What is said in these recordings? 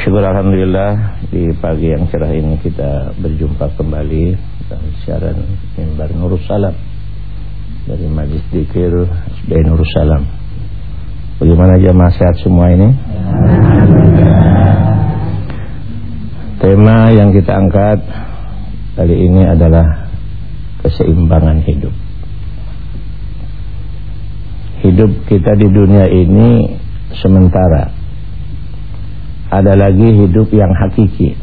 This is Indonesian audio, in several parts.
Syukur Alhamdulillah di pagi yang cerah ini kita berjumpa kembali dalam siaran mimbar Nurus Salam dari Majlis Dikir SBI Nurus Salam. Bagaimana jamaah sehat semua ini? Tema yang kita angkat kali ini adalah keseimbangan hidup. Hidup kita di dunia ini sementara ada lagi hidup yang hakiki.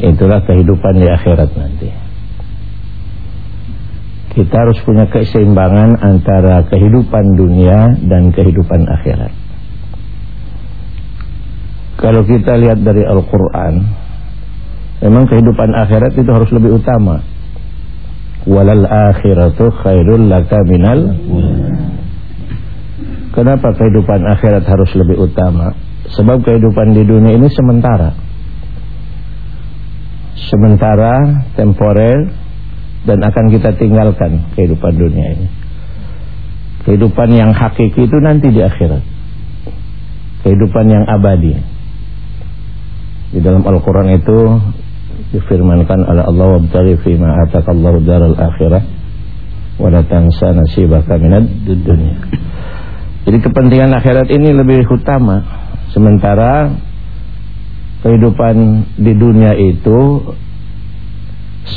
Itulah kehidupan di akhirat nanti. Kita harus punya keseimbangan antara kehidupan dunia dan kehidupan akhirat. Kalau kita lihat dari Al-Quran memang kehidupan akhirat itu harus lebih utama. Walal akhiratu khairul laka minal. Kenapa kehidupan akhirat harus lebih utama? Sebab kehidupan di dunia ini sementara. Sementara, temporer Dan akan kita tinggalkan kehidupan dunia ini. Kehidupan yang hakiki itu nanti di akhirat. Kehidupan yang abadi. Di dalam Al-Quran itu Difirmankan oleh Allah Wabtari fima atakallahu daral akhirah Wala tansa nasibaka dunia Jadi kepentingan akhirat ini lebih utama Sementara kehidupan di dunia itu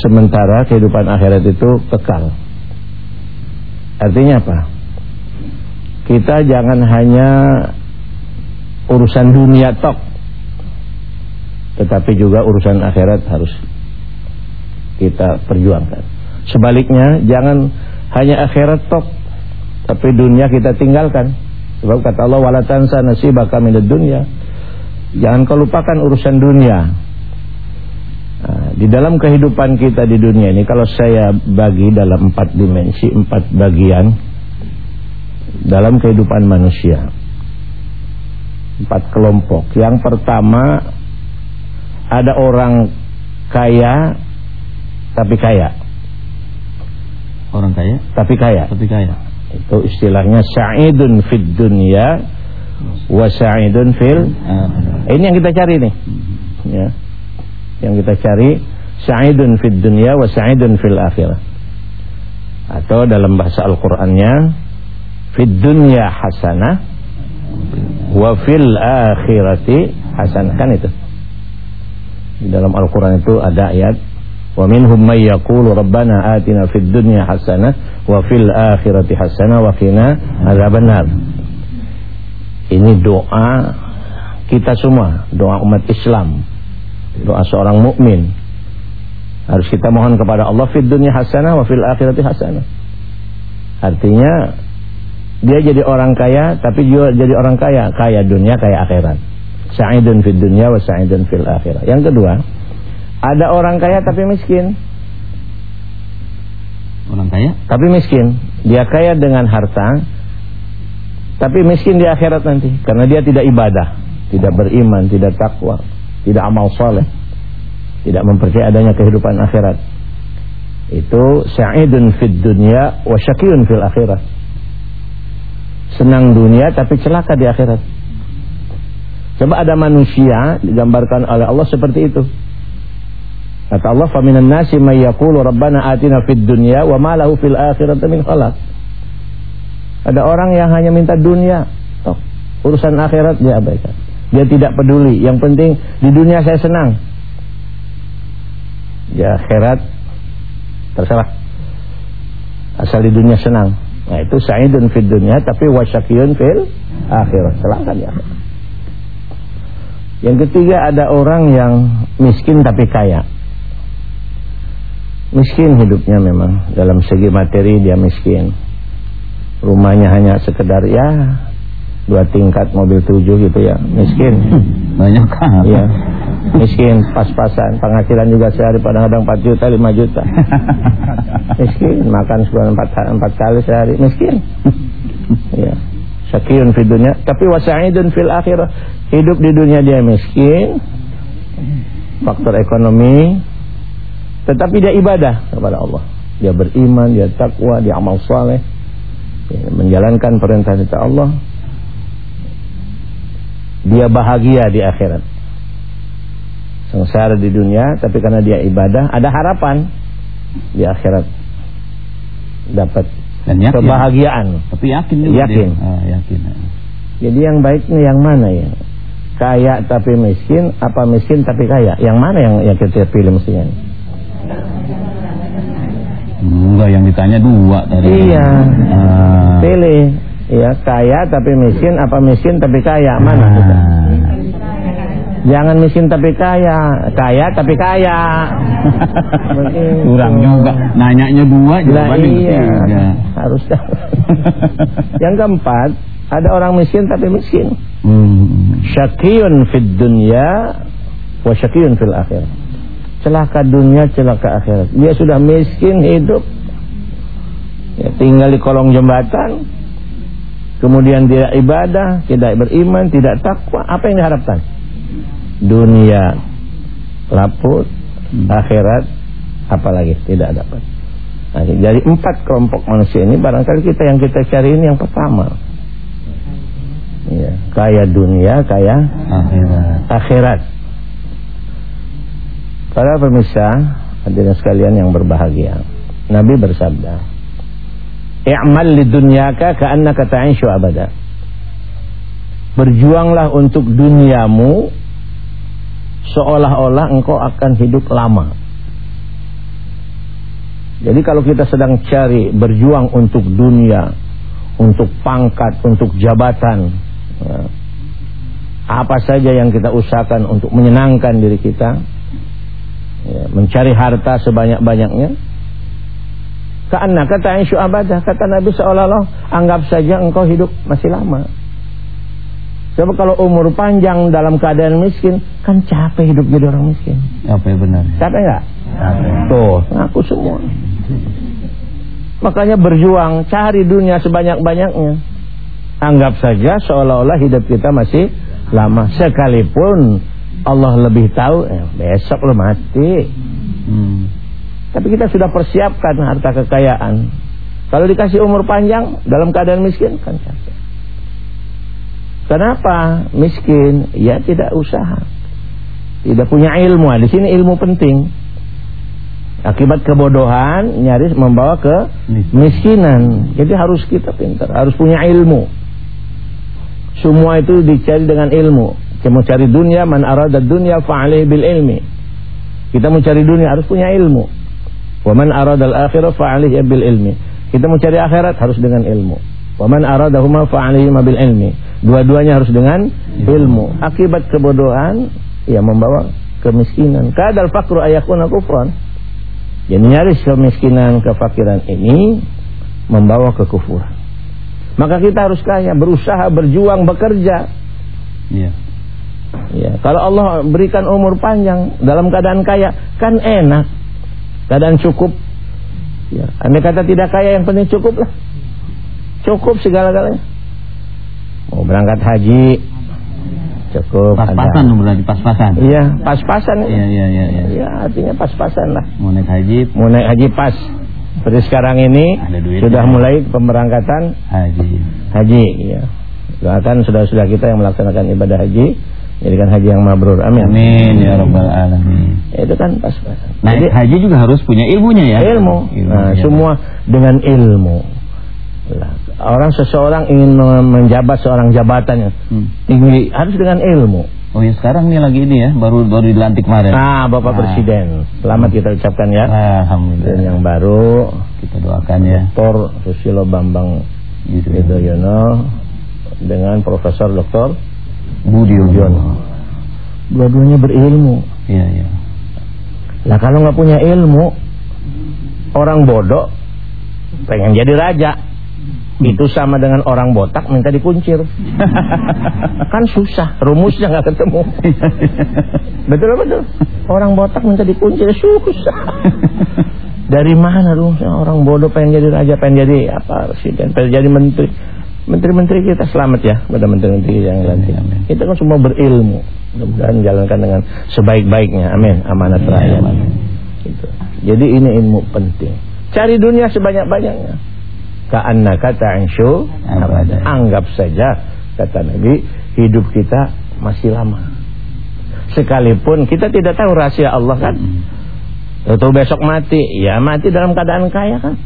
sementara kehidupan akhirat itu kekal. Artinya apa? Kita jangan hanya urusan dunia tok. Tetapi juga urusan akhirat harus kita perjuangkan. Sebaliknya jangan hanya akhirat tok tapi dunia kita tinggalkan. Sebab kata Allah wala tansa nasibaka minad dunya. Jangan kau lupakan urusan dunia. Nah, di dalam kehidupan kita di dunia ini kalau saya bagi dalam empat dimensi, empat bagian dalam kehidupan manusia. Empat kelompok. Yang pertama ada orang kaya tapi kaya. Orang kaya tapi kaya. Tapi kaya. Itu istilahnya sa'idun fid dunya wa sa'idun fil Ini yang kita cari nih. Ya. Yang kita cari sa'idun fid dunya wa sa'idun fil akhirah. Atau dalam bahasa Al-Qur'annya fid dunya hasanah wa fil akhirati hasanah kan itu. Di dalam Al-Qur'an itu ada ayat Wa minhum may yaqulu rabbana atina fid dunya hasanah wa fil akhirati hasanah wa qina adzabannar. Ini doa kita semua, doa umat Islam. Doa seorang mukmin. Harus kita mohon kepada Allah fid dunya hasanah wa fil akhirati hasanah. Artinya dia jadi orang kaya tapi juga jadi orang kaya, kaya dunia, kaya akhirat. Sa'idun fid dunya wa sa'idun fil akhirah. Yang kedua, ada orang kaya tapi miskin. Orang kaya? Tapi miskin. Dia kaya dengan harta, tapi miskin di akhirat nanti. Karena dia tidak ibadah, tidak beriman, tidak takwa, tidak amal soleh. Tidak mempercayai adanya kehidupan akhirat. Itu sa'idun fid dunya wa syakiyun fil akhirat. Senang dunia tapi celaka di akhirat. Coba ada manusia digambarkan oleh Allah seperti itu. Kata Allah, "Faminan nasi may yaqulu rabbana atina fid dunya wa ma lahu fil akhirati min khalaq." Ada orang yang hanya minta dunia, toh urusan akhirat dia abaikan. Dia tidak peduli, yang penting di dunia saya senang. Ya akhirat terserah. Asal di dunia senang. Nah, itu sa'idun fid dunya tapi wasyakiyun fil akhirat. Celaka dia. Yang ketiga ada orang yang miskin tapi kaya miskin hidupnya memang. Dalam segi materi dia miskin. Rumahnya hanya sekedar ya dua tingkat mobil tujuh gitu ya. Miskin. Banyak. Kan ya miskin pas-pasan. Penghasilan juga sehari kadang-kadang 4 juta 5 juta. Miskin makan sebulan 4, 4 kali sehari. Miskin. Ya sakiyun fi dunia tapi wasa'idun fil akhirah. Hidup di dunia dia miskin. Faktor ekonomi tetapi dia ibadah kepada Allah. Dia beriman, dia takwa, dia amal saleh, menjalankan perintah Allah. Dia dia bahagia di akhirat. Sengsara di dunia, tapi karena dia ibadah, ada harapan di akhirat dapat Dan yakin. kebahagiaan. Tapi yakin juga Yakin. dia. Ah, yakin. Jadi yang baiknya yang mana ya? Kaya tapi miskin, apa miskin tapi kaya? Yang mana yang yang kita pilih mestinya? Enggak yang ditanya dua tadi. Iya. Ah. Pilih. Ya, kaya tapi miskin, apa miskin tapi kaya? Mana kita? Ah. Jangan miskin tapi kaya, kaya tapi kaya. Kurang juga. Nanyanya dua jawabannya iya, ketiga. harus Yang keempat, ada orang miskin tapi miskin. Hmm. Syakiyun fid dunya wa syakiyun fil akhir. Celaka dunia, celaka akhirat. Dia sudah miskin hidup. Ya, tinggal di kolong jembatan. Kemudian tidak ibadah, tidak beriman, tidak takwa. Apa yang diharapkan? Dunia laput, akhirat apalagi tidak dapat. Nah, jadi empat kelompok manusia ini barangkali kita yang kita cari ini yang pertama. Iya, kaya dunia, kaya Akhirat. akhirat. Para pemirsa, hadirin sekalian yang berbahagia. Nabi bersabda, "I'mal lidunyaka ka'annaka ta'ishu abada." Berjuanglah untuk duniamu seolah-olah engkau akan hidup lama. Jadi kalau kita sedang cari berjuang untuk dunia, untuk pangkat, untuk jabatan, ya, apa saja yang kita usahakan untuk menyenangkan diri kita, ya, mencari harta sebanyak-banyaknya. Karena kata Aisyah abadah, kata Nabi seolah-olah anggap saja engkau hidup masih lama. Coba kalau umur panjang dalam keadaan miskin, kan capek hidup jadi orang miskin. Apa yang benar? Capek nggak? Capek. Tuh, ngaku semua. Makanya berjuang, cari dunia sebanyak-banyaknya. Anggap saja seolah-olah hidup kita masih lama. Sekalipun Allah lebih tahu, eh, besok lo mati. Hmm. Tapi kita sudah persiapkan harta kekayaan. Kalau dikasih umur panjang dalam keadaan miskin, kan capek. Kenapa miskin? Ya tidak usaha. Tidak punya ilmu. Di sini ilmu penting. Akibat kebodohan nyaris membawa ke miskinan. Jadi harus kita pintar, harus punya ilmu. Semua itu dicari dengan ilmu. Kita mau cari dunia, man arada dunia fa'alih bil ilmi. Kita mau cari dunia harus punya ilmu. Wa man arada al akhirah fa'alih bil ilmi. Kita mau cari akhirat harus dengan ilmu. Wa man aradahuma fa'alih bil ilmi. Dua-duanya harus dengan ilmu. Akibat kebodohan ya membawa kemiskinan. Kadal fakru ayakuna kufran. Jadi nyaris kemiskinan, kefakiran ini membawa kekufuran. Maka kita harus kaya, berusaha, berjuang, bekerja. Iya. Ya, kalau Allah berikan umur panjang dalam keadaan kaya, kan enak. Keadaan cukup. Ya, andai kata tidak kaya yang penting cukup lah. Cukup segala-galanya. Mau berangkat haji, cukup. Pas-pasan ada. berarti pas-pasan. Iya, pas-pasan. Iya, iya, iya, iya. Ya, artinya pas-pasan lah. Mau naik haji, Mau naik haji pas. Seperti sekarang ini sudah mulai pemberangkatan haji. haji. Ya. Doakan saudara-saudara kita yang melaksanakan ibadah haji, jadikan haji yang mabrur. Amin. Amin ya rabbal alamin. Ya, Itu kan pas-pasan. Naik Jadi haji juga harus punya ilmunya ya. ilmu. Nah, Ilmunya. semua dengan ilmu. Lah, orang seseorang ingin men- menjabat seorang jabatannya Hmm. tinggi harus dengan ilmu. Oh ya sekarang nih lagi ini ya, baru baru dilantik kemarin. Nah, Bapak Nah. Presiden, selamat kita ucapkan ya. Dan Alhamdulillah. yang baru Kita doakan ya. Dr. Susilo Bambang. Yudhoyono dengan Profesor Dr. Budi Yono. Dua-duanya berilmu. Iya, iya. Nah kalau nggak punya ilmu, orang bodoh pengen jadi raja. Itu sama dengan orang botak minta dikuncir. kan susah, rumusnya nggak ketemu. betul betul. Orang botak minta dikuncir susah. Dari mana rumusnya orang bodoh pengen jadi raja, pengen jadi apa presiden, pengen jadi menteri. Menteri-menteri kita selamat ya pada menteri-menteri yang nanti. Amin. Kita kan semua berilmu. Mudah-mudahan jalankan dengan sebaik-baiknya. Amin. Amanat Amin. rakyat. Amin. Gitu. Jadi ini ilmu penting. Cari dunia sebanyak-banyaknya. Ka'anna kata ansyu. Anggap saja kata Nabi hidup kita masih lama. Sekalipun kita tidak tahu rahasia Allah kan. Atau besok mati, ya mati dalam keadaan kaya kan.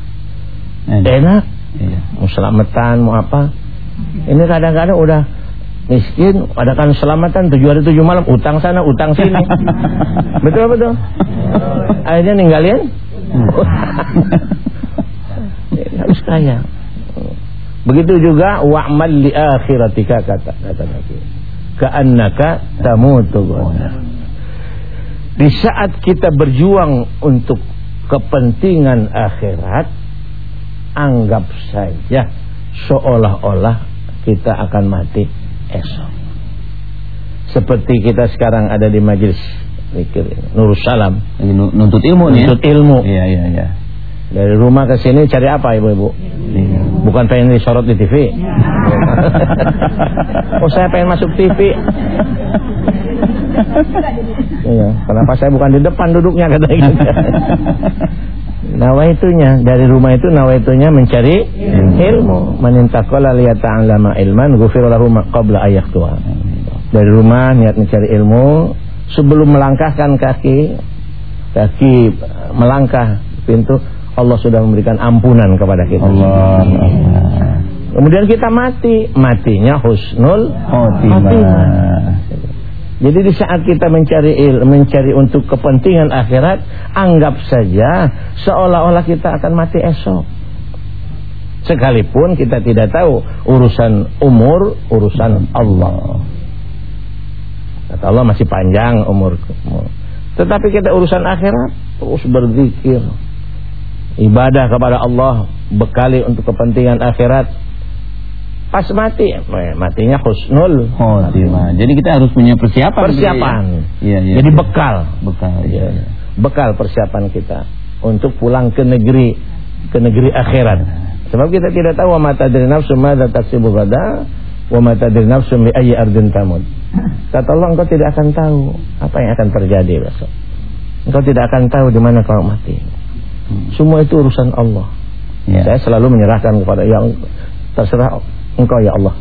Enak. Iya. Mau selamatan, mau apa. Ini kadang-kadang udah miskin, ada kan selamatan tujuh hari tujuh malam, utang sana, utang sini. betul betul. Akhirnya ninggalin. Harus kaya. Begitu juga wa'mal li akhiratika kata kata Nabi. Ka'annaka tamutu Di saat kita berjuang untuk kepentingan akhirat, anggap saja seolah-olah kita akan mati esok. Seperti kita sekarang ada di majelis mikir Nurul Salam. Nuntut ilmu nih. Ya? Nuntut ilmu. Iya iya iya. Dari rumah ke sini cari apa ibu-ibu? Iya. Bukan pengen disorot di TV. oh saya pengen masuk TV. iya, kenapa saya bukan di depan duduknya katanya. Nawaitunya dari rumah itu nawaitunya mencari ilmu. Manintaqala liyata'allama ilman ghufira lahu qabla tua. Dari rumah niat mencari ilmu sebelum melangkahkan kaki kaki melangkah pintu Allah sudah memberikan ampunan kepada kita. Allah. Kemudian kita mati, matinya husnul khotimah. Jadi di saat kita mencari il, mencari untuk kepentingan akhirat, anggap saja seolah-olah kita akan mati esok. Sekalipun kita tidak tahu urusan umur, urusan Allah. Kata Allah masih panjang umur. Tetapi kita urusan akhirat terus berzikir, ibadah kepada Allah bekali untuk kepentingan akhirat pas mati. Eh, matinya husnul. Khotimah jadi kita harus punya persiapan. Persiapan. Ya, ya, jadi bekal. Bekal ya, ya. bekal persiapan kita untuk pulang ke negeri ke negeri akhirat. Sebab kita tidak tahu mata dari nafsu madza taksibu gada wa mata dari nafsu bi ayyi ardin tamut. Kata Allah engkau tidak akan tahu apa yang akan terjadi besok. Engkau tidak akan tahu di mana kau mati. Semua itu urusan Allah. Ya. Saya selalu menyerahkan kepada yang terserah engkau ya Allah.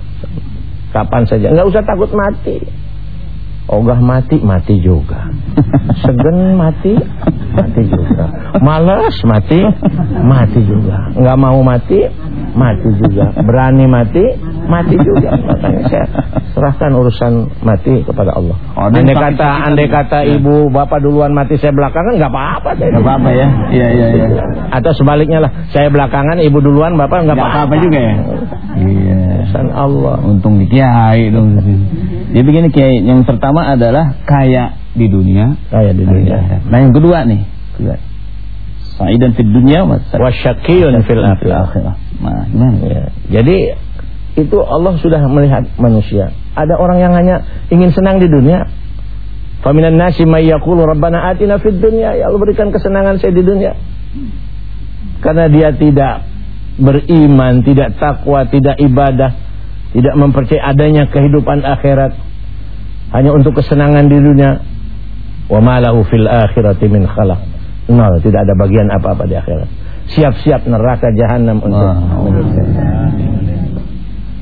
Kapan saja, enggak usah takut mati. Ogah mati, mati juga. Segen mati, mati juga. Malas mati, mati juga. Enggak mau mati, mati juga. Berani mati, mati juga. Makanya saya serahkan urusan mati kepada Allah. Oh, andai kata andai kata ibu bapak duluan mati saya belakangan nggak apa-apa Nggak apa-apa ya. Iya iya iya. Atau sebaliknya lah, saya belakangan ibu duluan bapak nggak apa-apa juga ya. Urusan Allah. Untung di kiai dong. Jadi begini kiai, yang pertama adalah kaya di dunia, kaya di dunia. Nah, yang kedua nih, kedua. Sa'idan fid dunya wa syaqiyyun fil akhirah. Nah, gimana? Ya. Jadi itu Allah sudah melihat manusia. Ada orang yang hanya ingin senang di dunia. Faminan nasi may yaqulu rabbana atina fid dunya. Ya Allah berikan kesenangan saya di dunia. Karena dia tidak beriman, tidak takwa, tidak ibadah, tidak mempercayai adanya kehidupan akhirat. Hanya untuk kesenangan di dunia. Wa malahu fil akhirati min khalaq. Nol, tidak ada bagian apa-apa di akhirat. Siap-siap neraka jahanam untuk manusia.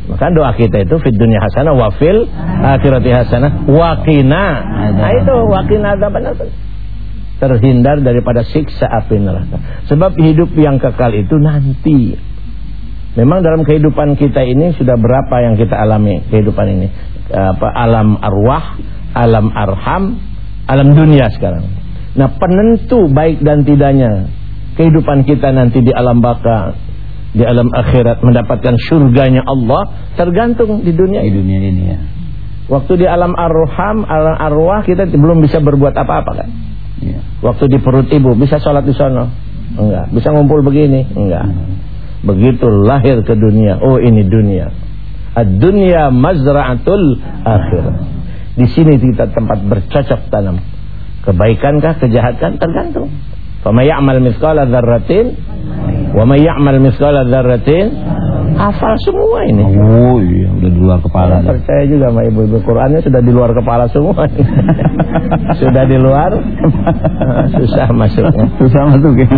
Maka doa kita itu fid dunya hasanah wa fil akhirati hasanah wa qina. Nah itu wa qina Terhindar daripada siksa api neraka. Sebab hidup yang kekal itu nanti. Memang dalam kehidupan kita ini sudah berapa yang kita alami kehidupan ini? Apa alam arwah, alam arham, alam dunia sekarang. Nah, penentu baik dan tidaknya kehidupan kita nanti di alam baka di alam akhirat mendapatkan surganya Allah tergantung di dunia di dunia ini ya. Waktu di alam arham, alam arwah kita belum bisa berbuat apa-apa kan? Ya. Waktu di perut ibu bisa sholat di sana? Enggak. Bisa ngumpul begini? Enggak. Begitu lahir ke dunia, oh ini dunia. Ad-dunya mazra'atul akhirat. Di sini kita tempat bercocok tanam. Kebaikankah, kejahatan tergantung. Fama ya'mal mithqala dzarratin wa may ya'mal mithqala dzarratin hafal semua ini. Oh iya, udah di luar kepala. Ya, percaya juga sama ibu-ibu Qur'annya sudah di luar kepala semua. sudah di luar susah masuknya. Susah masuk ya.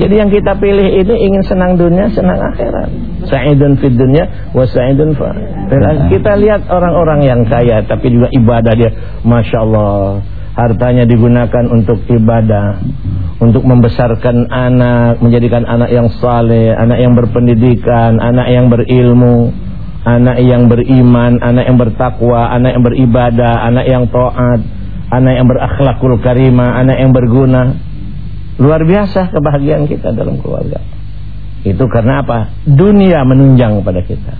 Jadi yang kita pilih ini ingin senang dunia, senang akhirat. Sa'idun fid dunya wa sa'idun fil Kita lihat orang-orang yang kaya tapi juga ibadah dia, Masya Allah hartanya digunakan untuk ibadah, untuk membesarkan anak, menjadikan anak yang saleh, anak yang berpendidikan, anak yang berilmu, anak yang beriman, anak yang bertakwa, anak yang beribadah, anak yang taat, anak yang berakhlakul karimah, anak yang berguna. Luar biasa kebahagiaan kita dalam keluarga. Itu karena apa? Dunia menunjang pada kita.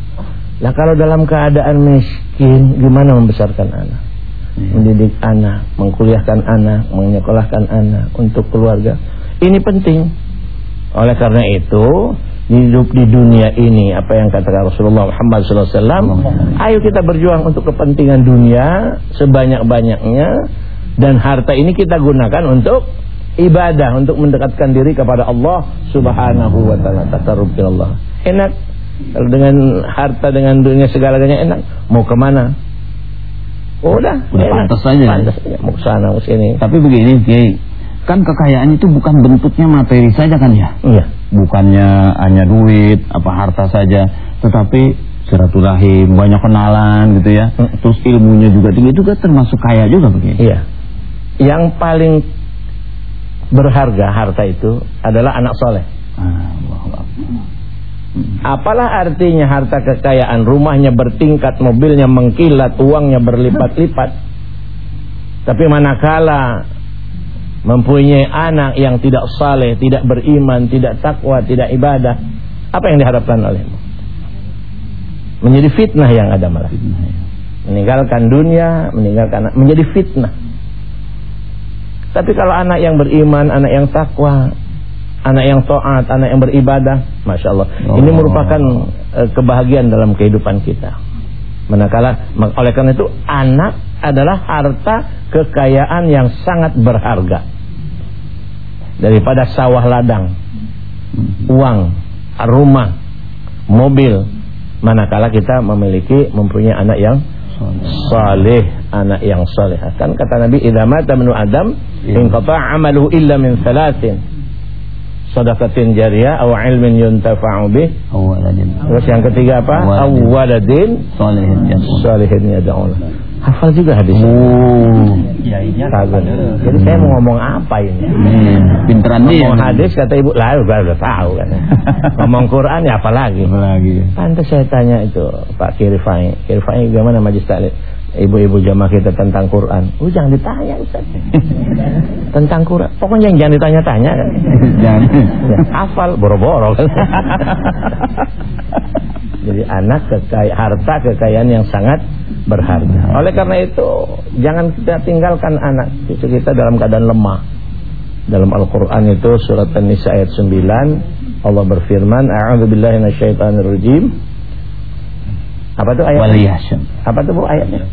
Nah kalau dalam keadaan miskin, gimana membesarkan anak? Mendidik anak, mengkuliahkan anak, menyekolahkan anak untuk keluarga. Ini penting. Oleh karena itu, hidup di dunia ini apa yang kata Rasulullah Muhammad SAW, ayo kita berjuang untuk kepentingan dunia sebanyak-banyaknya dan harta ini kita gunakan untuk ibadah, untuk mendekatkan diri kepada Allah Subhanahu wa taala. Takarrub Allah. Enak dengan harta dengan dunia segalanya enak. Mau ke mana? Udah, udah pantas saja. Pantas ya, mau sana mau sini. Tapi begini, Kiai. Kan kekayaan itu bukan bentuknya materi saja kan ya? Iya. Bukannya hanya duit, apa harta saja, tetapi silaturahim, banyak kenalan gitu ya. Hmm. Terus ilmunya juga tinggi itu kan termasuk kaya juga begini. Iya. Yang paling berharga harta itu adalah anak soleh. Ah, Apalah artinya harta kekayaan Rumahnya bertingkat, mobilnya mengkilat Uangnya berlipat-lipat Tapi manakala Mempunyai anak yang tidak saleh Tidak beriman, tidak takwa, tidak ibadah Apa yang diharapkan olehmu? Menjadi fitnah yang ada malah. Meninggalkan dunia Meninggalkan Menjadi fitnah Tapi kalau anak yang beriman Anak yang takwa anak yang taat, anak yang beribadah, masya Allah. Oh. Ini merupakan uh, kebahagiaan dalam kehidupan kita. Manakala, oleh karena itu anak adalah harta kekayaan yang sangat berharga daripada sawah ladang, uang, rumah, mobil. Manakala kita memiliki mempunyai anak yang saleh, anak yang saleh. Kan kata Nabi, "Idza mata Adam, iya. inqata'a amaluhu illa min thalathin." Sadaqatin jariyah atau ilmin yuntafa'u bih. Terus yang ketiga apa? Awaladin salihin salihin yad'un hafal juga hadis. Oh. Iya. Iya jadi saya mau ngomong apa ini? Hmm, pinteran dia. ngomong hadis kata ibu lah udah udah tahu kan ngomong Quran ya apalagi apalagi pantas saya tanya itu Pak Kirifai. Kirifai gimana majlis taklim ibu-ibu jamaah kita tentang Quran. Oh jangan ditanya Ustaz. tentang Quran. Pokoknya jangan ditanya-tanya kan. jangan. Ya, hafal boro-boro kan. Jadi anak kekayaan harta kekayaan yang sangat berharga. Oleh karena itu jangan kita tinggalkan anak cucu kita dalam keadaan lemah. Dalam Al-Qur'an itu surat An-Nisa ayat 9 Allah berfirman, "A'udzubillahi minasyaitonirrajim." Apa tuh ayatnya? Apa tuh Bu ayatnya?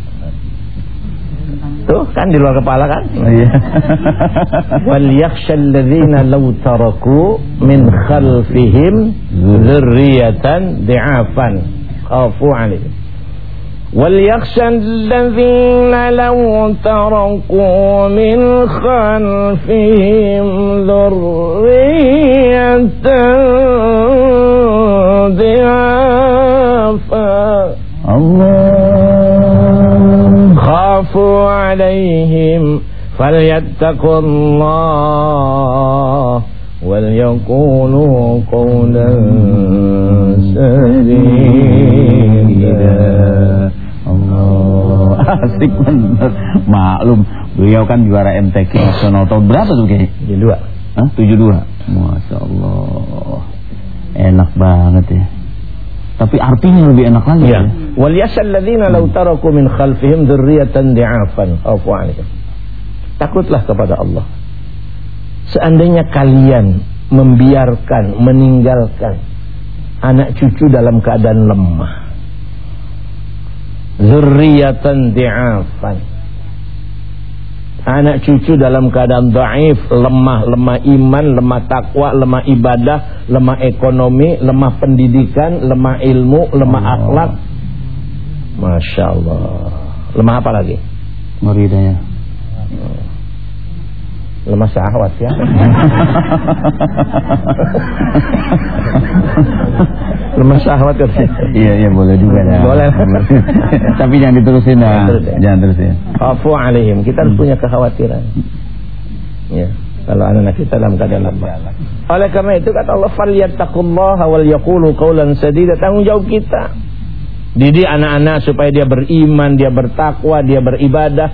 Tuh kan di luar kepala kan? Iya. Wal yakhshal ladzina law taraku min khalfihim dzurriyyatan di'afan khafu 'alaihim. Wal yakhshal ladzina law taraku min khalfihim dzurriyyatan di'afan. Allah عليهم فليتقوا الله وليقولوا قولا سديدا Allah asik bener maklum beliau kan juara MTQ nasional tahun berapa tuh kayaknya 72 Hah? 72 Masya Allah enak banget ya tapi artinya lebih enak lagi. Ya. Wal yasal ladzina law taraku min khalfihim dzurriyyatan di'afan 'alaihim. Takutlah kepada Allah. Seandainya kalian membiarkan, meninggalkan anak cucu dalam keadaan lemah. Dzurriyyatan di'afan anak cucu dalam keadaan daif, lemah, lemah iman, lemah takwa, lemah ibadah, lemah ekonomi, lemah pendidikan, lemah ilmu, lemah Allah. akhlak. Masya Allah. Lemah apa lagi? Muridanya. Lemah syahwat ya. lemah syahwat katanya. iya iya boleh juga ya. Boleh. Tapi jangan diterusin dah. Jangan terusin. Afu alaihim. Kita harus punya kekhawatiran. Ya. Kalau anak-anak kita dalam keadaan lemah. Oleh karena itu kata Allah falyattaqullaha wal yaqulu qawlan sadida. Tanggung jawab kita. Didik anak-anak supaya dia beriman, dia bertakwa, dia beribadah.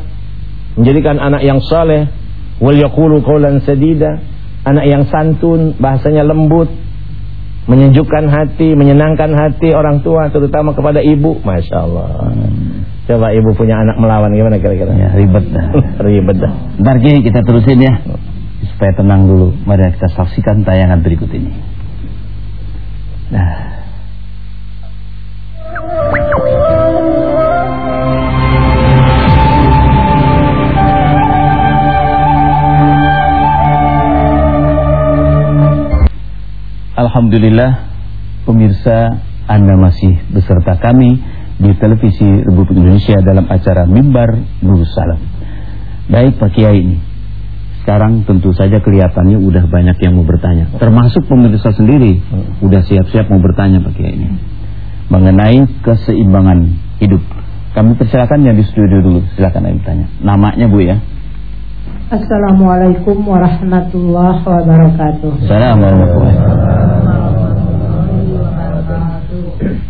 Menjadikan anak yang saleh. Wal yaqulu qawlan sadida. Anak yang santun, bahasanya lembut, menyejukkan hati, menyenangkan hati orang tua, terutama kepada ibu. Masya Allah. Coba ibu punya anak melawan gimana kira-kira? Ya, ribet dah. ribet dah. Ntar kita terusin ya. Supaya tenang dulu. Mari kita saksikan tayangan berikut ini. Nah. Alhamdulillah pemirsa Anda masih beserta kami di televisi Republik Indonesia dalam acara Mimbar Nur Salam. Baik Pak Kiai ini. Sekarang tentu saja kelihatannya udah banyak yang mau bertanya. Termasuk pemirsa sendiri udah siap-siap mau bertanya Pak Kiai ini. Mengenai keseimbangan hidup. Kami persilakan yang di studio dulu. Silakan Ayo bertanya. Namanya Bu ya. Assalamualaikum warahmatullahi wabarakatuh. Assalamualaikum.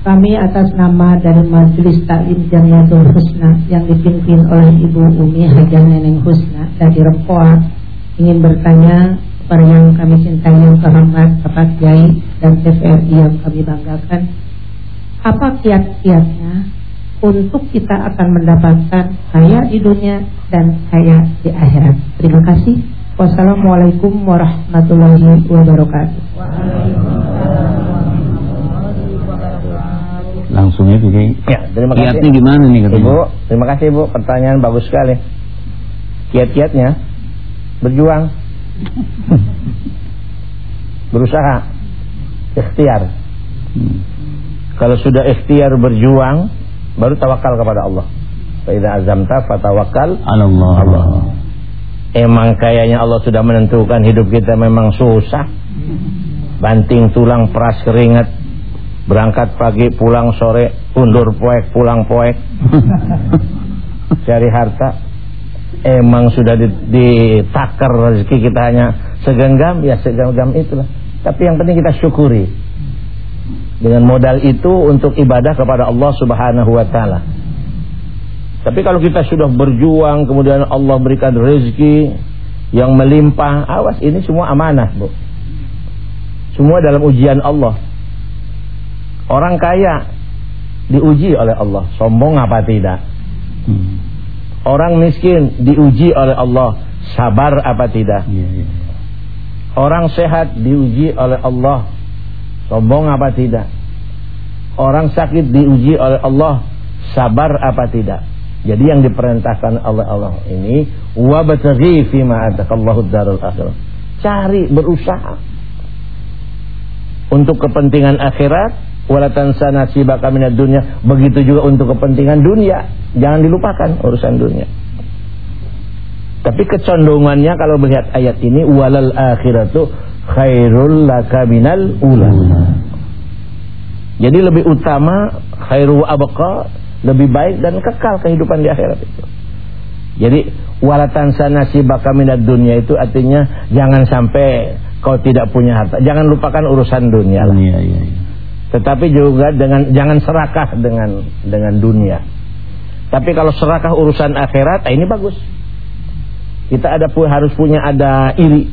Kami atas nama dari Majelis Taklim Jamiatul Husna yang dipimpin oleh Ibu Umi Hajar Neneng Husna dari Rempoa ingin bertanya kepada yang kami cintai yang terhormat Bapak Kiai dan TVRI yang kami banggakan apa kiat-kiatnya untuk kita akan mendapatkan kaya di dunia dan kaya di akhirat. Terima kasih. Wassalamualaikum warahmatullahi wabarakatuh. Langsung Kiai. Ya, terima kasih. Kiatnya gimana nih katanya? Ibu, terima kasih Ibu. Pertanyaan bagus sekali. Kiat-kiatnya berjuang. Berusaha. Ikhtiar. Hmm. Kalau sudah ikhtiar berjuang, baru tawakal kepada Allah. Fa azamta fatawakal Allah. Allah. Emang kayaknya Allah sudah menentukan hidup kita memang susah. Banting tulang peras keringat. Berangkat pagi pulang sore, undur poek pulang poek. Cari harta. Emang sudah ditakar rezeki kita hanya segenggam, ya segenggam itulah. Tapi yang penting kita syukuri dengan modal itu untuk ibadah kepada Allah Subhanahu wa taala. Tapi kalau kita sudah berjuang kemudian Allah berikan rezeki yang melimpah, awas ini semua amanah, Bu. Semua dalam ujian Allah. Orang kaya diuji oleh Allah, sombong apa tidak? Hmm. Orang miskin diuji oleh Allah, sabar apa tidak? Yeah, yeah. Orang sehat diuji oleh Allah, Sombong apa tidak? Orang sakit diuji oleh Allah, sabar apa tidak? Jadi yang diperintahkan oleh Allah ini wabtaghi fima atakallahu darul akhirah. Cari berusaha untuk kepentingan akhirat wala tansa nasibaka minad dunya. Begitu juga untuk kepentingan dunia. Jangan dilupakan urusan dunia. Tapi kecondongannya kalau melihat ayat ini walal akhiratu khairul laka minal ula. Jadi lebih utama khairu abqa, lebih baik dan kekal kehidupan di akhirat itu. Jadi walatan nasibaka minad dunia itu artinya jangan sampai kau tidak punya harta. Jangan lupakan urusan dunia lah. Iya, iya, iya. Tetapi juga dengan jangan serakah dengan dengan dunia. Tapi kalau serakah urusan akhirat, ah, ini bagus. Kita ada harus punya ada iri.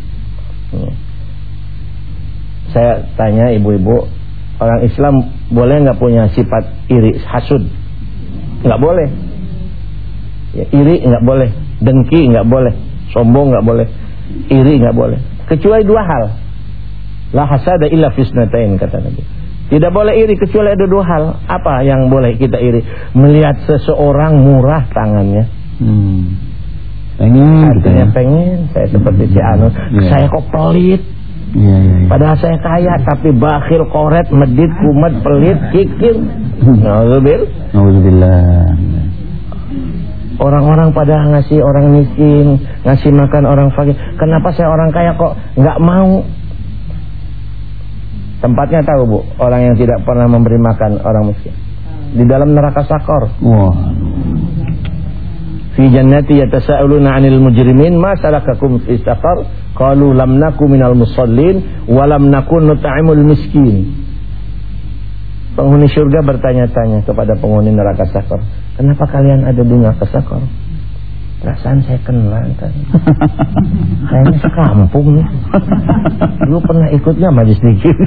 Saya tanya ibu-ibu, orang Islam boleh nggak punya sifat iri, hasud? Nggak boleh. Ya, iri nggak boleh, dengki nggak boleh, sombong nggak boleh, iri nggak boleh. Kecuali dua hal. La hasada illa fisnatain kata Nabi. Tidak boleh iri kecuali ada dua hal. Apa yang boleh kita iri? Melihat seseorang murah tangannya. Hmm. Pengen, Artinya gitu pengen. Saya seperti si Anu. Yeah. Saya kok pelit. Ya, ya, ya. Padahal saya kaya tapi bakhil, koret, medit, kumat, pelit, kikir. Nauzubillah. Orang-orang pada ngasih orang miskin, ngasih makan orang fakir. Kenapa saya orang kaya kok nggak mau? Tempatnya tahu Bu, orang yang tidak pernah memberi makan orang miskin. Di dalam neraka sakor. Wah. Fi jannati yatasaaluna 'anil mujrimin ma salakakum fi saqar? Qalu lam naku minal musallin wa lam nakun nut'imul miskin. Penghuni surga bertanya-tanya kepada penghuni neraka sakor, "Kenapa kalian ada di neraka sakor?" Perasaan saya kenal tadi. Kayaknya sekampung nih. Dulu pernah ikutnya majlis dikit.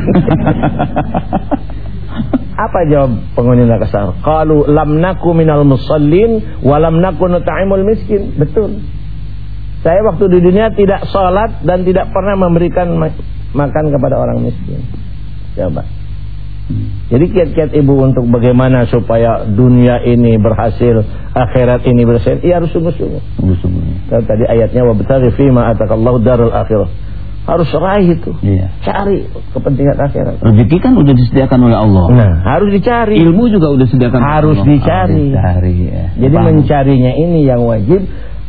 Apa jawab penghuni neraka sakor? Qalu lam naku minal musallin wa lam naku nut'imul miskin. Betul. Saya waktu di dunia tidak sholat dan tidak pernah memberikan makan kepada orang miskin. Coba. Jadi kiat-kiat ibu untuk bagaimana supaya dunia ini berhasil, akhirat ini berhasil, iya harus sungguh-sungguh. Sungguh-sungguh. tadi ayatnya wabtaghi fima atakallahu darul akhirah. Harus raih itu. Iya. Cari kepentingan akhirat. Rezeki kan udah disediakan oleh Allah. Nah, harus dicari. Ilmu juga udah disediakan harus Allah. dicari. Harus dicari ya. Jadi Bang. mencarinya ini yang wajib.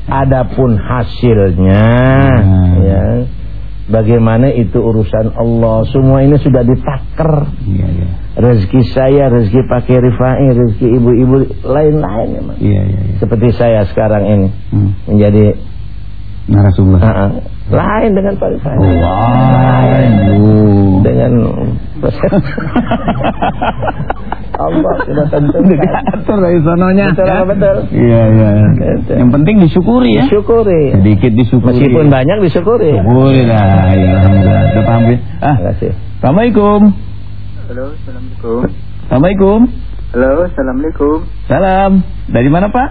Adapun hasilnya hmm. ya Bagaimana itu urusan Allah Semua ini sudah ditaker iya, iya. Rezeki saya, rezeki pakai rifai Rezeki ibu-ibu lain-lain memang iya, iya, iya. Seperti saya sekarang ini hmm. Menjadi Narasumber uh -uh. Lain dengan oh, Lain Dengan Allah sudah tentu diatur dari sononya. Betul, ya? betul. Iya, iya. Betul. Yang penting disyukuri ya. Disyukuri. Sedikit disyukuri. Meskipun banyak disyukuri. Syukuri lah. Ya, alhamdulillah. Sudah paham ya? Ah. Terima kasih. Assalamualaikum. Halo, Assalamualaikum. Assalamualaikum. Halo, Assalamualaikum. Salam. Dari mana Pak?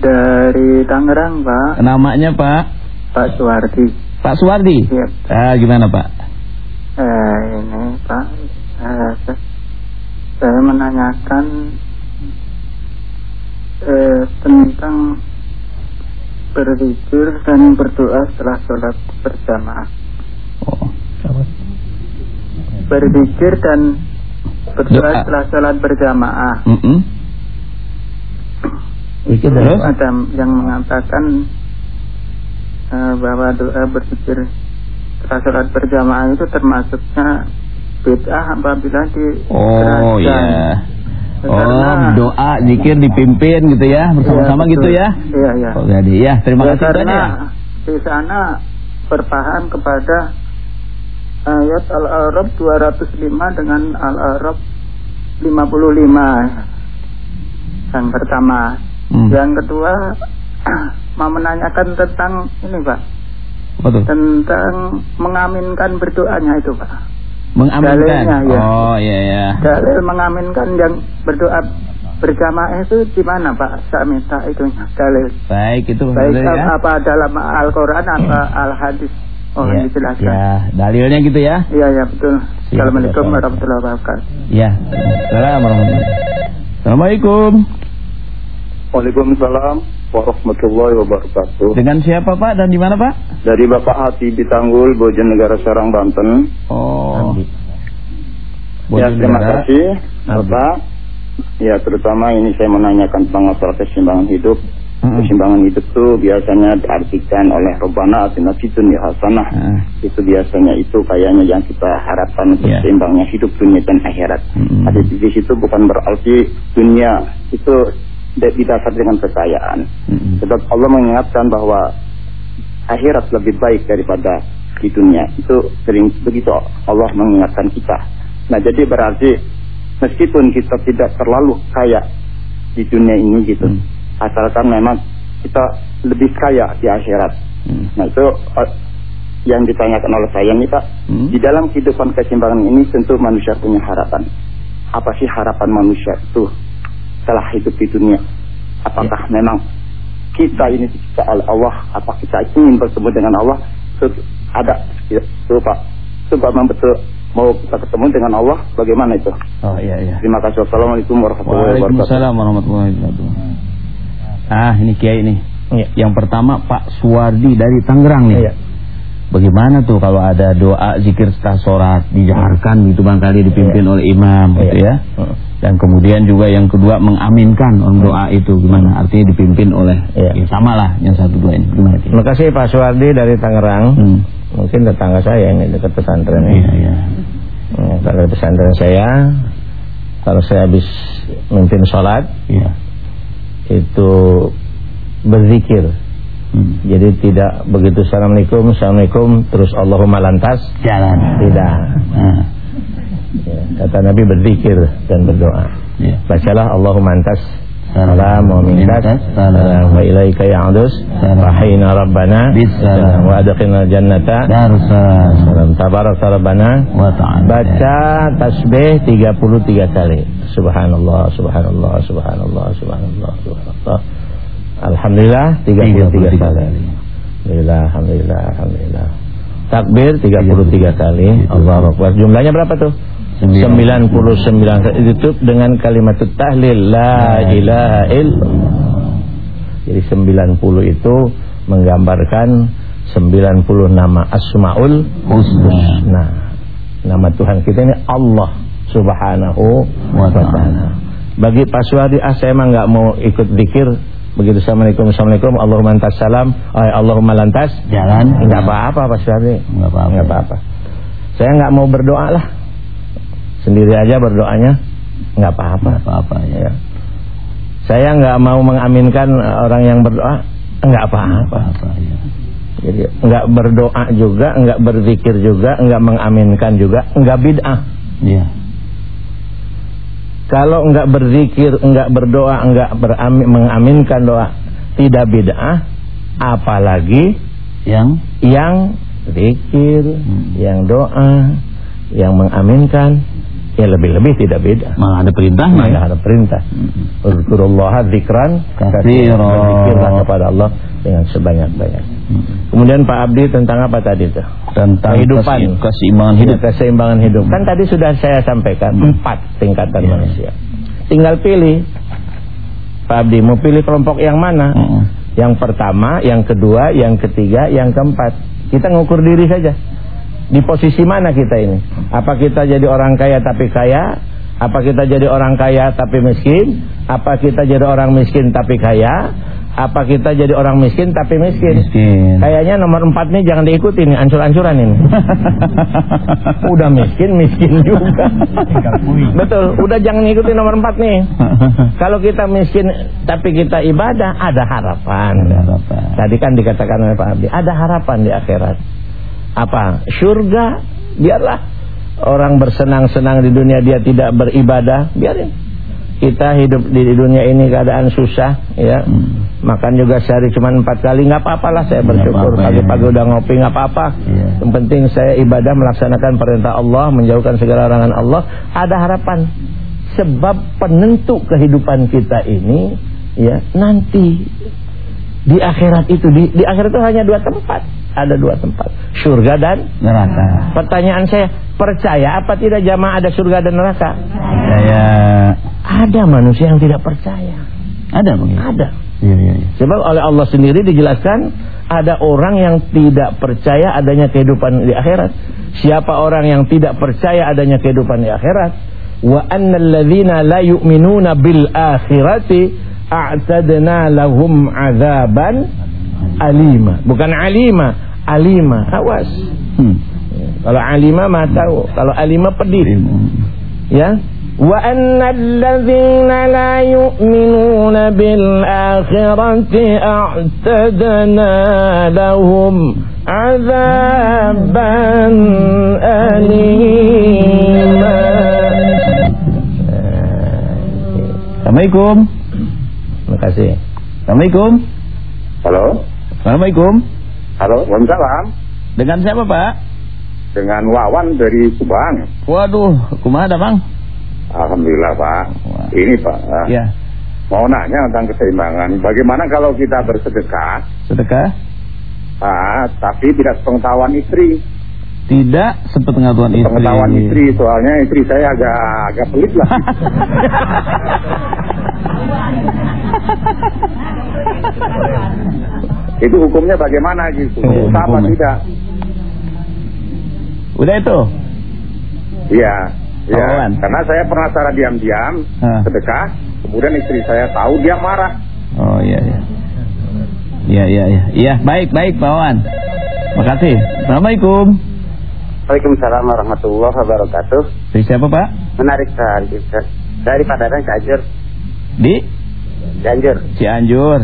Dari Tangerang Pak. Namanya Pak? Pak Suwardi. Pak Suwardi? Iya. Ah, gimana Pak? Eh, ini Pak. Eh, saya menanyakan eh, tentang berzikir dan berdoa setelah sholat berjamaah. Oh, berzikir dan berdoa setelah sholat berjamaah. Mm -hmm. Ada yang mengatakan uh, bahwa doa berzikir setelah sholat berjamaah itu termasuknya bid'ah apabila di Oh iya. Oh, doa zikir dipimpin gitu ya, bersama-sama ya, gitu ya. Iya, iya. Oh, jadi ya, terima ya, kasih karena ya. di sana berpaham kepada ayat Al-Arab 205 dengan Al-Arab 55 yang pertama. Hmm. Yang kedua mau menanyakan tentang ini, Pak. Betul. Tentang mengaminkan berdoanya itu, Pak. Mengaminkan. ya. Oh iya ya. Dalil mengaminkan yang berdoa berjamaah itu di mana Pak? Saya minta itu dalil. Baik itu Baik ya. apa dalam Al-Qur'an apa Al-Hadis? Oh, ya, dijelaskan. Ya, dalilnya gitu ya. Iya, ya, betul. Assalamualaikum warahmatullahi wabarakatuh. Ya. Assalamualaikum. Assalamualaikum. Waalaikumsalam warahmatullahi wabarakatuh. Dengan siapa Pak dan di mana Pak? Dari Bapak Hati Bitanggul, Bojonegara Serang, Banten. Oh. Ya, terima kasih Bapak. Ya, terutama ini saya menanyakan tentang masalah keseimbangan hidup. Hmm. Keseimbangan hidup itu biasanya diartikan oleh Robana Atina Fitun ya Hasanah. Hmm. Itu biasanya itu kayaknya yang kita harapkan untuk yeah. seimbangnya hidup dunia dan akhirat. Hmm. Ada di situ bukan berarti dunia itu didasar dengan kekayaan. Mm-hmm. Sebab Allah mengingatkan bahwa akhirat lebih baik daripada di dunia. Itu sering begitu Allah mengingatkan kita. Nah jadi berarti meskipun kita tidak terlalu kaya di dunia ini gitu, mm. asalkan memang kita lebih kaya di akhirat. Mm. Nah itu uh, yang ditanyakan oleh saya nih Pak. Mm. Di dalam kehidupan keseimbangan ini tentu manusia punya harapan. Apa sih harapan manusia itu? Setelah hidup di dunia. Apakah ya. memang kita ini oleh Allah? Apa kita ingin bertemu dengan Allah? Ada ya, Pak. Itu Pak betul mau kita ketemu dengan Allah bagaimana itu? Oh iya iya. Terima kasih. Assalamualaikum warahmatullahi wabarakatuh. Waalaikumsalam warahmatullahi wabarakatuh. Ah, ini Kiai ini. Ya. Yang pertama Pak Suwardi dari Tangerang nih. Ya. Bagaimana tuh kalau ada doa zikir setelah sholat dijaharkan gitu bang kali dipimpin ya. oleh imam gitu ya? Dan kemudian juga yang kedua mengaminkan on doa itu gimana? Artinya dipimpin oleh ya. sama lah yang satu dua ini gimana? Terima kasih Pak Suwardi dari Tangerang. Hmm. Mungkin tetangga saya ini dekat pesantren. Iya iya. Hmm, Ya, kalau pesantren saya kalau saya habis memimpin sholat ya. itu berzikir hmm. jadi tidak begitu assalamualaikum assalamualaikum. Terus Allahumma lantas. Jalan. Tidak. Nah. ya, kata Nabi berzikir dan berdoa. Ya. bacalah Allahumma lantas salam. Wa minkat salam. Wa ilaika ya'udus rahina rabbana. Bisalam wa adkhilna jannata salam. Tabarak rabbana. Wa ta'ala. Baca tasbih 33 kali. Subhanallah subhanallah subhanallah subhanallah subhanallah alhamdulillah 33 kali. alhamdulillah alhamdulillah alhamdulillah. Takbir 33 kali. Allahu akbar. Jumlahnya berapa tuh? 99 ditutup dengan kalimat tahlil. La ilaha illallah. Jadi 90 itu menggambarkan 90 nama Asmaul Husna. Nama Tuhan kita ini Allah Subhanahu wa taala. Bagi Pak Suwadi ah saya emang enggak mau ikut zikir begitu Assalamualaikum Assalamualaikum Allahumma antas salam ay Allahumma lantas jalan enggak apa-apa Pak Suwadi enggak apa-apa apa-apa saya enggak mau berdoa lah sendiri aja berdoanya nggak apa-apa. Apa-apa ya. Saya nggak mau mengaminkan orang yang berdoa nggak apa-apa. Ya. Jadi nggak berdoa juga, nggak berzikir juga, nggak mengaminkan juga, nggak bid'ah. Iya. Kalau nggak berzikir, nggak berdoa, nggak mengaminkan doa, tidak bid'ah, apalagi yang yang zikir, hmm. yang doa, yang mengaminkan Ya lebih-lebih tidak beda. Malah ada perintahnya. Malah ada perintah. Uzkurullah zikran katsira. Berzikirlah kepada Allah dengan sebanyak-banyak. Kemudian Pak Abdi tentang apa tadi itu? Tentang kehidupan, keseimbangan hidup. Ya, keseimbangan hidup. Kan tadi sudah saya sampaikan hmm. empat tingkatan ya. manusia. Tinggal pilih. Pak Abdi mau pilih kelompok yang mana? Hmm. Yang pertama, yang kedua, yang ketiga, yang keempat. Kita ngukur diri saja. Di posisi mana kita ini? Apa kita jadi orang kaya tapi kaya? Apa kita jadi orang kaya tapi miskin? Apa kita jadi orang miskin tapi kaya? Apa kita jadi orang miskin tapi miskin? miskin. Kayaknya nomor empat nih jangan diikuti nih, ancur-ancuran ini. udah miskin, miskin juga. Betul, udah jangan ikuti nomor empat nih. Kalau kita miskin tapi kita ibadah, ada harapan. Ada harapan. Tadi kan dikatakan oleh Pak Abdi, ada harapan di akhirat apa? Surga biarlah. Orang bersenang-senang di dunia dia tidak beribadah biarin. Kita hidup di dunia ini keadaan susah ya. Hmm. makan juga sehari cuma empat kali nggak apa-apalah saya bersyukur. pagi-pagi ya. udah ngopi nggak apa-apa. Ya. yang penting saya ibadah melaksanakan perintah Allah menjauhkan segala larangan Allah. Ada harapan. Sebab penentu kehidupan kita ini ya nanti di akhirat itu di, di akhirat itu hanya dua tempat. Ada dua tempat surga dan neraka. Pertanyaan saya percaya apa tidak jamaah ada surga dan neraka? Percaya. Ada manusia yang tidak percaya. Ada bang ada. Ya, ya, ya. sebab oleh Allah sendiri dijelaskan ada orang yang tidak percaya adanya kehidupan di akhirat. Siapa orang yang tidak percaya adanya kehidupan di akhirat? Wa annal ladzina la yu'minuna bil akhirati a'tadna lahum azaban alima. Bukan alima alima awas hmm. kalau alima mah tahu kalau alima pedih ya wa annalladzina la yu'minuna bil akhirati a'tadna lahum azaban alima Assalamualaikum Terima kasih. Assalamualaikum. Halo. Assalamualaikum. Halo, Waalaikumsalam. Dengan siapa Pak? Dengan Wawan dari Subang. Waduh, kumaha Bang? Alhamdulillah Pak. Wah. Ini Pak. Ya. Mau nanya tentang keseimbangan. Bagaimana kalau kita bersedekah? Sedekah? Ah, tapi tidak sepengetahuan istri. Tidak sepengetahuan istri. Sepengetahuan istri, soalnya istri saya agak agak pelit lah. itu hukumnya bagaimana gitu? Oh, apa tidak? Udah itu? Iya. Ya, karena saya pernah secara diam-diam sedekah, kemudian istri saya tahu dia marah. Oh iya iya. Iya iya iya. Iya, baik baik Pak Wawan. Makasih. Assalamualaikum. Waalaikumsalam warahmatullahi wabarakatuh. Dari siapa Pak? Menarik sekali. Dari Padaran Cianjur. Di? Cianjur. Cianjur.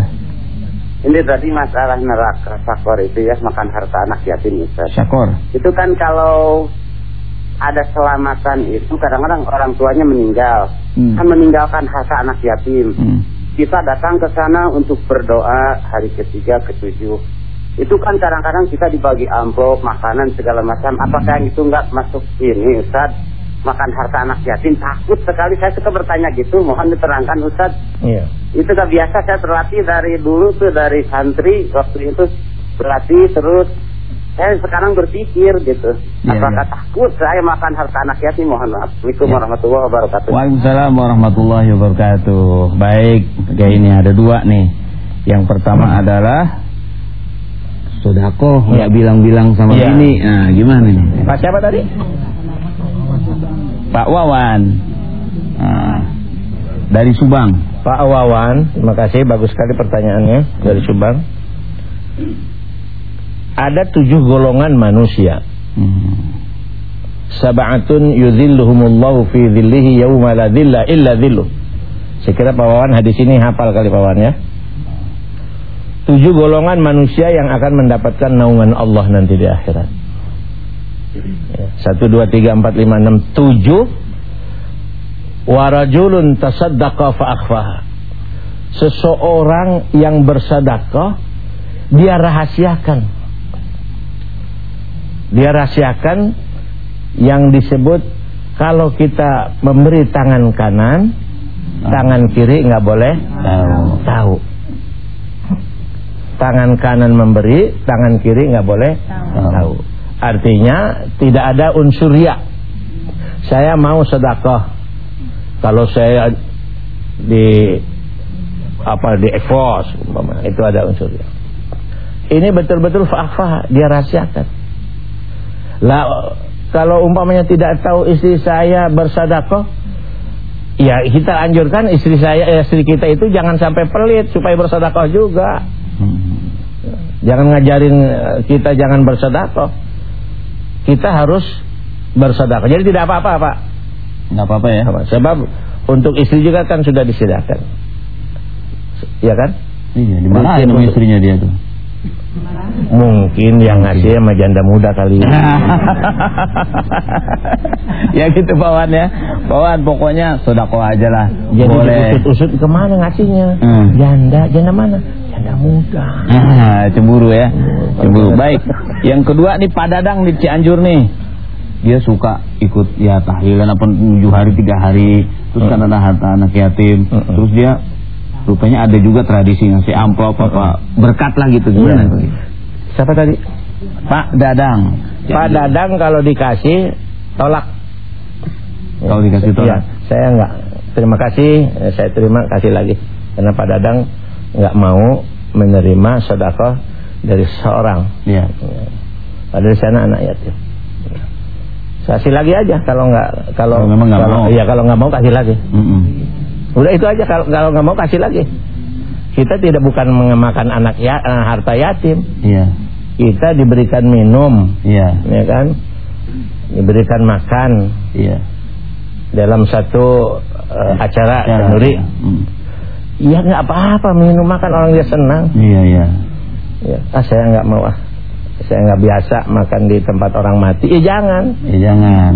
Ini tadi masalah neraka sakor itu ya makan harta anak yatim Ustaz. Sakor. Itu kan kalau ada selamatan itu kadang-kadang orang tuanya meninggal. Hmm. Kan meninggalkan harta anak yatim. Hmm. Kita datang ke sana untuk berdoa hari ketiga, ketujuh. Itu kan kadang-kadang kita dibagi amplop, makanan segala macam. Apakah itu nggak masuk ini Ustaz? Makan harta anak yatim takut sekali. Saya suka bertanya gitu mohon diterangkan Ustaz. Iya. itu gak biasa saya terlatih dari dulu tuh dari santri waktu itu berlatih terus. Saya sekarang berpikir gitu iya, apakah iya. takut saya makan harta anak yatim? Mohon maaf. Assalamualaikum iya. warahmatullahi wabarakatuh. Waalaikumsalam warahmatullahi wabarakatuh. Baik kayak ini ada dua nih. Yang pertama hmm. adalah Sodako nggak bilang-bilang sama iya. ini nah gimana nih? Pak siapa tadi Pak Wawan nah, dari Subang. Pak Wawan, terima kasih bagus sekali pertanyaannya dari Subang. Ada tujuh golongan manusia. Hmm. Sab'atun yudhilluhumullahu fi dhillihi yawma la dhilla illa dhilluh. Saya kira Pak Wawan hadis ini hafal kali Pak Wawan ya. Tujuh golongan manusia yang akan mendapatkan naungan Allah nanti di akhirat. Satu, dua, tiga, empat, lima, enam, tujuh. Warajulun tasaddaqa fa'akhfaha. Seseorang yang bersedekah dia rahasiakan. Dia rahasiakan yang disebut kalau kita memberi tangan kanan, tangan kiri nggak boleh tahu. Tangan kanan memberi, tangan kiri nggak boleh tahu. Artinya tidak ada unsur ya. Saya mau sedekah. Kalau saya di apa di ekspos itu ada unsur ya. Ini betul-betul fa'afah dia rahasiakan. Lah kalau umpamanya tidak tahu istri saya bersedekah ya kita anjurkan istri saya istri kita itu jangan sampai pelit supaya bersedekah juga. Hmm. Jangan ngajarin eh, kita jangan bersedekah kita harus bersedekah. Jadi tidak apa-apa, Pak. Enggak apa-apa ya. Sebab untuk istri juga kan sudah disediakan. Iya kan? Iya, di mana istrinya dia tuh? Mungkin yang ngasih sama janda muda kali. Ya gitu Pawan ya. Pawan pokoknya sodako aja lah. Jadi Boleh. usut-usut ke mana ngasihnya? Hmm. Janda, janda mana? Janda muda. Ah, Cemburu ya. Cemburu. Baik. Yang kedua nih Pak Dadang di Cianjur nih. Dia suka ikut ya tahlilan apa tujuh hari tiga hari. Terus hmm. kan ada harta anak yatim. Hmm. Terus dia Rupanya ada juga tradisi ngasih amplop apa berkat lah gitu gimana ya. Siapa tadi? Pak Dadang. Pak Dadang kalau dikasih tolak. Kalau dikasih tolak. Ya, saya enggak. Terima kasih, eh, saya terima kasih lagi. Karena Pak Dadang enggak mau menerima sedekah dari seorang. Iya. Padahal di sana anak yatim. Kasih lagi aja kalau enggak kalau, kalau memang enggak mau. Iya, kalau enggak mau kasih lagi. Mm -mm. Udah itu aja kalau kalau nggak mau kasih lagi. Kita tidak bukan mengemakan anak ya uh, harta yatim. Iya. Kita diberikan minum. Iya. Ya kan? Diberikan makan. Iya. Dalam satu uh, acara ya, kenduri. Iya nggak apa-apa minum makan orang dia senang. Iya iya. Ya, ah saya nggak mau ah. Saya nggak biasa makan di tempat orang mati. Ya jangan. Ya jangan.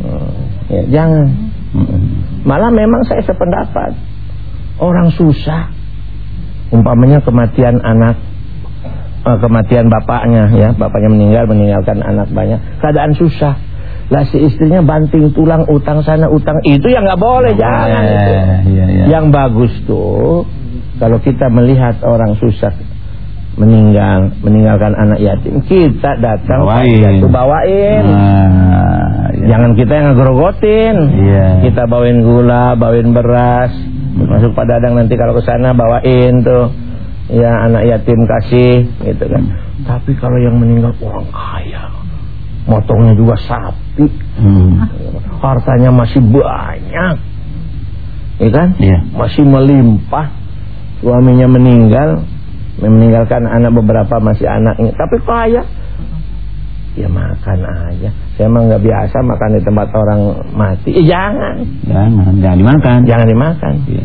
Hmm, ya jangan. Malah memang saya sependapat. Orang susah. Umpamanya kematian anak eh, kematian bapaknya ya, bapaknya meninggal meninggalkan anak banyak, keadaan susah. Lah si istrinya banting tulang utang sana utang itu yang nggak boleh jangan itu. Iya, iya. Yang bagus tuh kalau kita melihat orang susah meninggal meninggalkan anak yatim. Kita datang bawain. itu bawain. Nah, iya. jangan kita yang ngegrogotin. Iya. kita bawain gula bawain beras. Masuk pada dadang nanti kalau ke sana bawain tuh. Ya anak yatim kasih gitu kan. Hmm. tapi kalau yang meninggal orang kaya. Motongnya juga sapi. Hmm. hartanya masih banyak. Ya kan? Iya. masih melimpah. Suaminya meninggal meninggalkan anak beberapa masih anaknya tapi kaya Ya makan aja. Saya emang nggak biasa makan di tempat orang mati. Eh, jangan. Jangan, jangan dimakan. Jangan dimakan. Ya.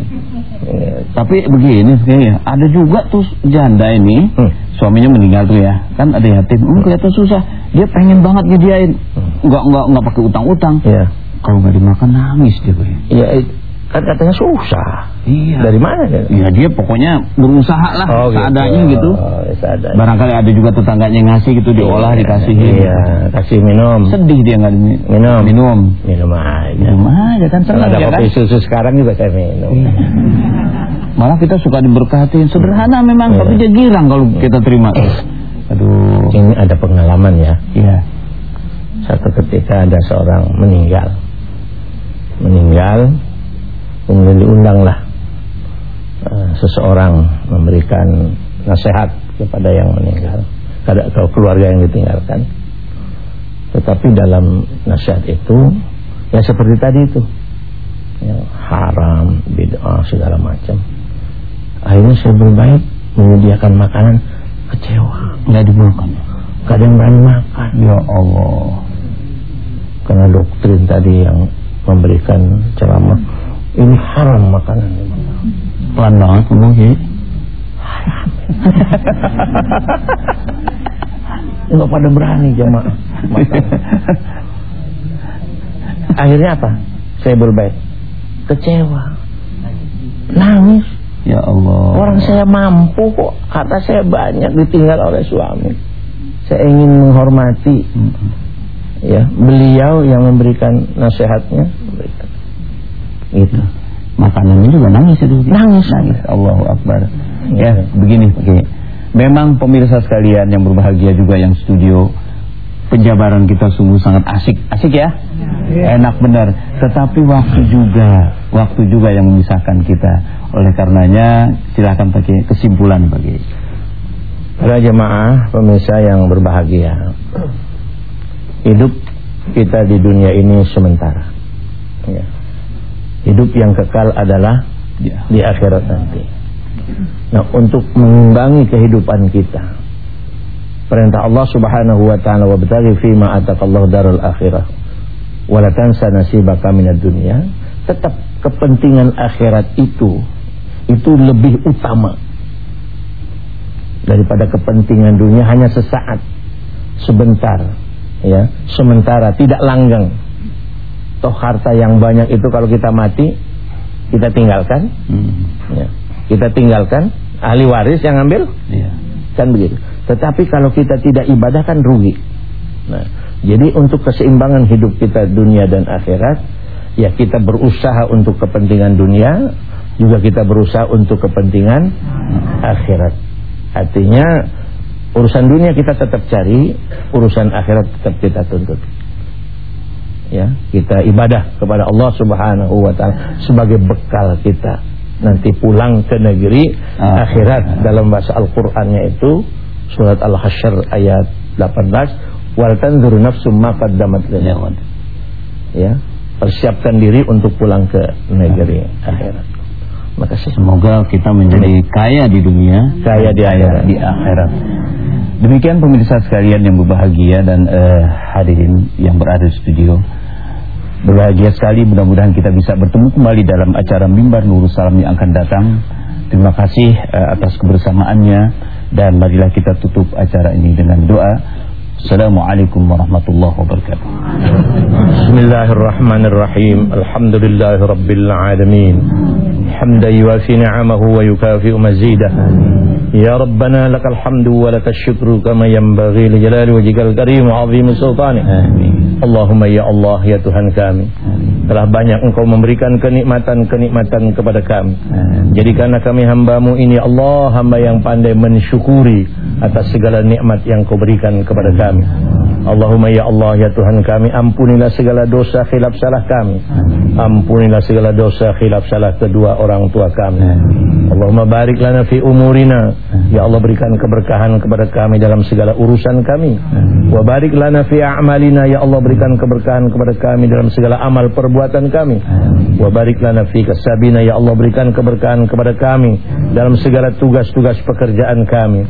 Ya. Tapi begini kayaknya, ada juga tuh janda ini, hmm. suaminya meninggal tuh ya. Kan ada yatim, hmm, kelihatan susah. Dia pengen banget nyediain. Hmm. Enggak enggak enggak pakai utang-utang. Ya. Kalau nggak dimakan nangis dia. Iya, Kan katanya susah. Iya. Dari mana dia? Iya dia pokoknya berusaha lah oh, gitu. seadanya gitu. Oh, seadanya. Barangkali ada juga tetangganya ngasih gitu diolah iya, dikasihin. Iya, kasih minum. Sedih dia nggak minum. Minum. Minum aja. Minum aja kan senang ada ya kopi kan? susu sekarang juga saya minum. Iya. Malah kita suka diberkatin sederhana memang iya. tapi dia girang kalau kita terima. Aduh. Ini ada pengalaman ya. Iya. Satu ketika ada seorang meninggal. Meninggal kemudian diundanglah uh, seseorang memberikan nasihat kepada yang meninggal. Kepada keluarga yang ditinggalkan. Tetapi dalam nasihat itu ya seperti tadi itu. Ya, haram bid'ah segala macam. Akhirnya saya berbaik menyediakan makanan kecewa. Nggak dimakan kadang berani makan. Ya Allah. Karena doktrin tadi yang memberikan ceramah ini haram makanan ini. Pelan banget ngomong. Enggak pada berani jemaah. Akhirnya apa? Saya berbaik. Kecewa. Nangis. Ya Allah. Orang saya mampu kok. Kata saya banyak ditinggal oleh suami. Saya ingin menghormati. Ya, beliau yang memberikan nasihatnya. Memberikan itu makanannya juga nangis itu nangis. Nangis. Allahu Akbar. Ya, ya begini. Oke. Memang pemirsa sekalian yang berbahagia juga yang studio penjabaran kita sungguh sangat asik. Asik ya, ya. enak benar. Tetapi waktu juga. Waktu juga yang memisahkan kita. Oleh karenanya silakan pakai kesimpulan bagi. Para jemaah pemirsa yang berbahagia. Hidup kita di dunia ini sementara. Ya Hidup yang kekal adalah ya. di akhirat nanti. Nah, untuk mengimbangi kehidupan kita, perintah Allah Subhanahu wa taala wa bataghi fi ma ataqallahu darul akhirah wa la tansa nasibaka minad dunya. Tetap kepentingan akhirat itu itu lebih utama daripada kepentingan dunia hanya sesaat, sebentar, ya, sementara tidak langgang toh harta yang banyak itu kalau kita mati kita tinggalkan hmm. ya. kita tinggalkan ahli waris yang ambil ya. kan begitu tetapi kalau kita tidak ibadah kan rugi nah jadi untuk keseimbangan hidup kita dunia dan akhirat ya kita berusaha untuk kepentingan dunia juga kita berusaha untuk kepentingan akhirat artinya urusan dunia kita tetap cari urusan akhirat tetap kita tuntut ya kita ibadah kepada Allah Subhanahu wa taala sebagai bekal kita. Nanti pulang ke negeri ah, akhirat ah. dalam bahasa Al-Qur'annya itu surat Al-Hasyr ayat 18 wal tanzur nafsum ma qaddamat ya persiapkan diri untuk pulang ke negeri ah. akhirat. Makasih semoga kita menjadi kaya di dunia kaya di akhirat. di akhirat. Demikian pemirsa sekalian yang berbahagia dan uh, hadirin yang berada di studio. Berbahagia sekali mudah-mudahan kita bisa bertemu kembali dalam acara Mimbar Nurul Salam yang akan datang. Terima kasih uh, atas kebersamaannya dan marilah kita tutup acara ini dengan doa. Assalamualaikum warahmatullahi wabarakatuh. Hamdan yuafi ni'amahu wa yukafi'u mazidah. Ya Rabbana lakal hamdu wa lakal syukru kama yanbaghi li jalali wajhikal karim wa 'azimi sultanik. Amin. Allahumma ya Allah ya Tuhan kami. Telah banyak Engkau memberikan kenikmatan-kenikmatan kepada kami. Jadikanlah kami hambamu ini Allah hamba yang pandai mensyukuri atas segala nikmat yang Kau berikan kepada kami. Allahumma ya Allah ya Tuhan kami ampunilah segala dosa khilaf salah kami. Ampunilah segala dosa khilaf salah kedua orang tua kami. Allahumma barik lana fi umurina. Ya Allah berikan keberkahan kepada kami dalam segala urusan kami. Wa barik lana fi a'malina. Ya Allah berikan keberkahan kepada kami dalam segala amal perbuatan kami. Wa barik lana fi kasabina. Ya Allah berikan keberkahan kepada kami dalam segala tugas-tugas pekerjaan kami.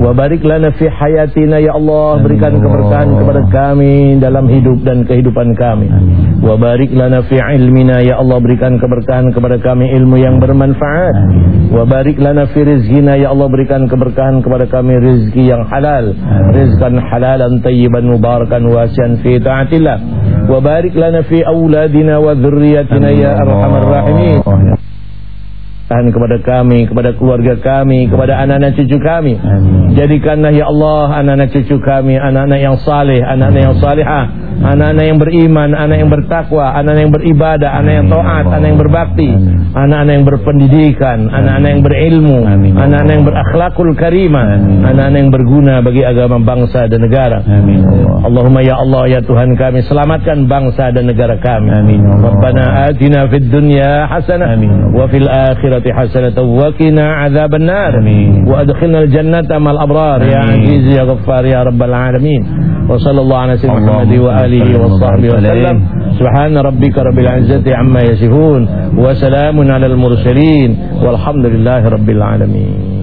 Wa barik lana fi hayatina. Ya Allah berikan keberkahan kepada kami dalam hidup dan kehidupan kami. Wa barik lana fi ilmina ya Allah berikan keberkahan kepada kami ilmu yang bermanfaat. Wa barik lana fi rizqina ya Allah berikan berikan keberkahan kepada kami rezeki yang halal. Rizqan halalan tayyiban mubarakan wasian fi ta'atillah. Wa barik lana fi auladina wa dhurriyyatina ya arhamar rahimin Tahan kepada kami, kepada keluarga kami, kepada anak-anak cucu kami. Amin. Jadikanlah ya Allah anak-anak cucu kami, anak-anak yang saleh, anak-anak yang salihah, anak-anak yang beriman, anak yang bertakwa, anak-anak yang beribadah, anak yang taat, anak yang berbakti, anak-anak yang berpendidikan, anak-anak yang berilmu, anak-anak yang berakhlakul karimah, anak-anak yang berguna bagi agama bangsa dan negara. Amin. Allahumma ya Allah ya Tuhan kami selamatkan bangsa dan negara kami. Amin. Rabbana atina fid dunya hasanah Amin. wa fil akhirati hasanah wa qina adzabannar. Amin. Wa adkhilna al jannata mal abrar ya aziz ya ghaffar ya rabbal alamin. Wa sallallahu ala sayyidina wa alihi wa sahbihi wa sallam. Subhana rabbika rabbil izzati amma yasifun wa salam على المرسلين والحمد لله رب العالمين.